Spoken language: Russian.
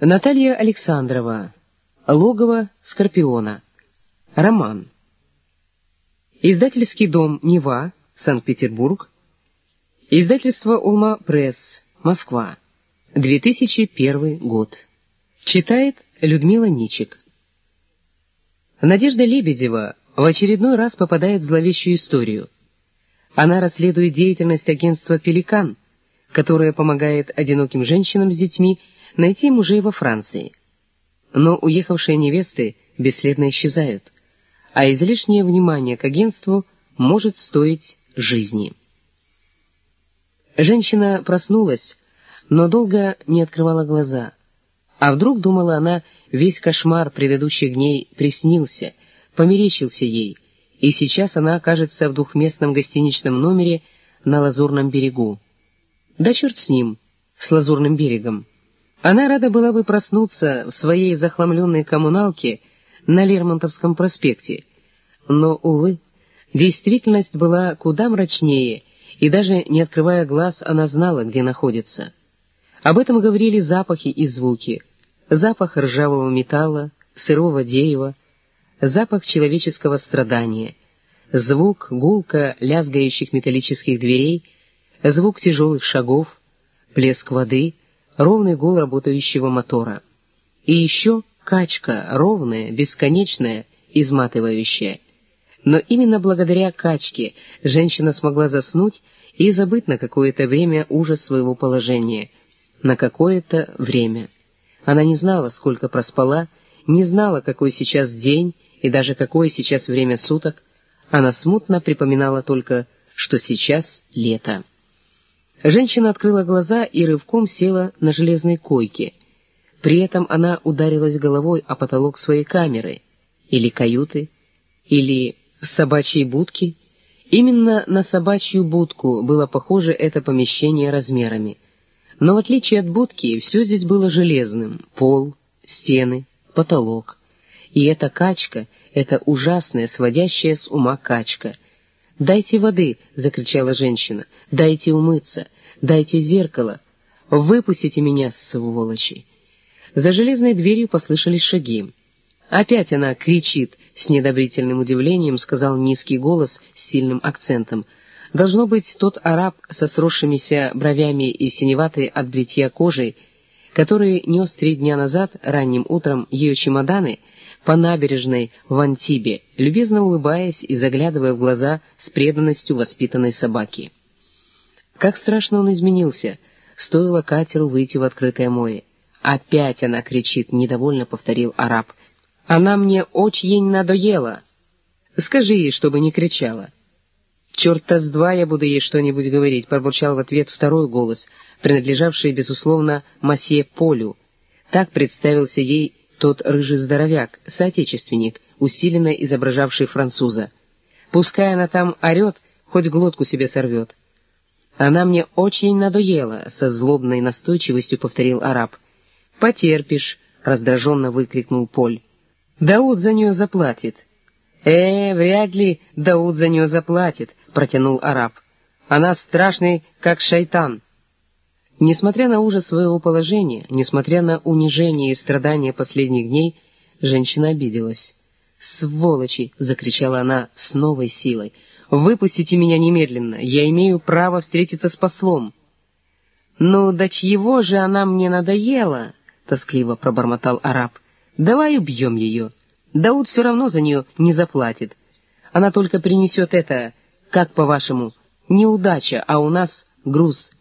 Наталья Александрова. Логово Скорпиона. Роман. Издательский дом «Нева», Санкт-Петербург. Издательство «Улма Пресс», Москва. 2001 год. Читает Людмила Ничик. Надежда Лебедева в очередной раз попадает в зловещую историю. Она расследует деятельность агентства «Пеликан», которое помогает одиноким женщинам с детьми найти мужей во Франции. Но уехавшие невесты бесследно исчезают, а излишнее внимание к агентству может стоить жизни. Женщина проснулась, но долго не открывала глаза. А вдруг, думала она, весь кошмар предыдущих дней приснился, померещился ей, и сейчас она окажется в двухместном гостиничном номере на Лазурном берегу. Да черт с ним, с Лазурным берегом. Она рада была бы проснуться в своей захламленной коммуналке на Лермонтовском проспекте, но, увы, действительность была куда мрачнее, и даже не открывая глаз, она знала, где находится. Об этом говорили запахи и звуки. Запах ржавого металла, сырого дерева, запах человеческого страдания, звук гулка лязгающих металлических дверей, звук тяжелых шагов, плеск воды — ровный гул работающего мотора. И еще качка, ровная, бесконечная, изматывающая. Но именно благодаря качке женщина смогла заснуть и забыть на какое-то время ужас своего положения. На какое-то время. Она не знала, сколько проспала, не знала, какой сейчас день и даже какое сейчас время суток. Она смутно припоминала только, что сейчас лето. Женщина открыла глаза и рывком села на железной койке. При этом она ударилась головой о потолок своей камеры, или каюты, или собачьей будки. Именно на собачью будку было похоже это помещение размерами. Но в отличие от будки, все здесь было железным — пол, стены, потолок. И эта качка, эта ужасная, сводящая с ума качка — «Дайте воды!» — закричала женщина. «Дайте умыться! Дайте зеркало! Выпустите меня, сволочи!» За железной дверью послышались шаги. «Опять она кричит!» — с недобрительным удивлением сказал низкий голос с сильным акцентом. Должно быть, тот араб со сросшимися бровями и синеватой от бритья кожей, который нес три дня назад, ранним утром, ее чемоданы — по набережной в Антибе, любезно улыбаясь и заглядывая в глаза с преданностью воспитанной собаки. Как страшно он изменился, стоило катеру выйти в открытое море. «Опять она кричит», — недовольно повторил араб. «Она мне очень надоела. Скажи ей, чтобы не кричала». «Черта с два я буду ей что-нибудь говорить», — пробурчал в ответ второй голос, принадлежавший, безусловно, Масье Полю. Так представился ей тот рыжий здоровяк, соотечественник, усиленно изображавший француза. Пускай она там орет, хоть глотку себе сорвет. «Она мне очень надоела», — со злобной настойчивостью повторил араб. «Потерпишь», — раздраженно выкрикнул Поль. «Дауд за нее заплатит». «Э, вряд ли Дауд за нее заплатит», — протянул араб. «Она страшный, как шайтан». Несмотря на ужас своего положения, несмотря на унижение и страдания последних дней, женщина обиделась. «Сволочи!» — закричала она с новой силой. «Выпустите меня немедленно! Я имею право встретиться с послом!» «Ну, до чьего же она мне надоела?» — тоскливо пробормотал араб. «Давай убьем ее. Дауд все равно за нее не заплатит. Она только принесет это, как по-вашему, неудача, а у нас груз».